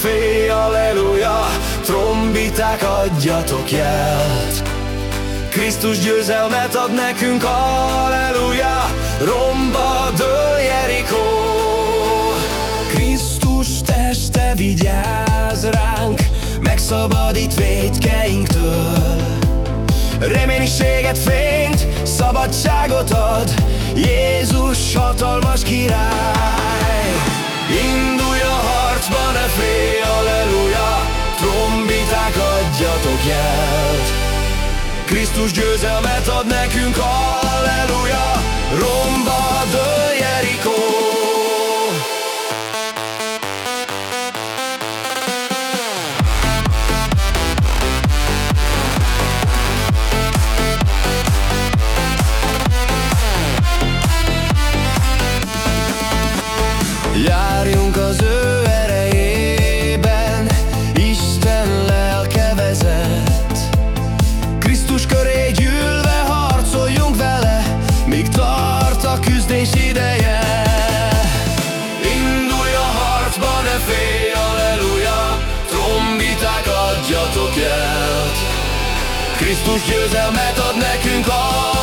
félj, alleluja, trombiták adjatok jelt. Krisztus győzelmet ad nekünk, alleluja, romba dől Jerikó. Krisztus teste vigyáz ránk, megszabadít védkeinktől. Reménységet, fényt, szabadságot ad, Jézus hatalmas király. Indulj Krisztus győzelmet ad nekünk, alleluja, romba dől Jerikó. Járjunk Krisztus győzelmet ad nekünk, alleluja,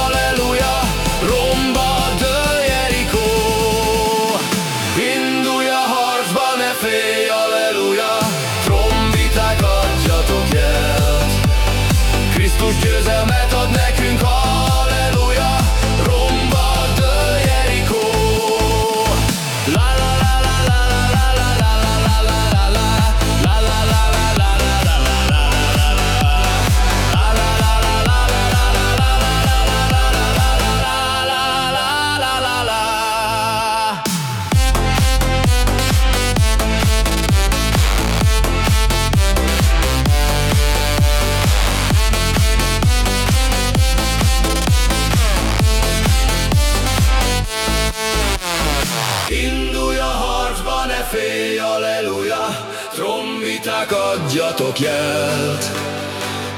trombiták adjatok jelt.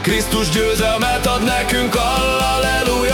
Krisztus győzelmet ad nekünk, alleluja,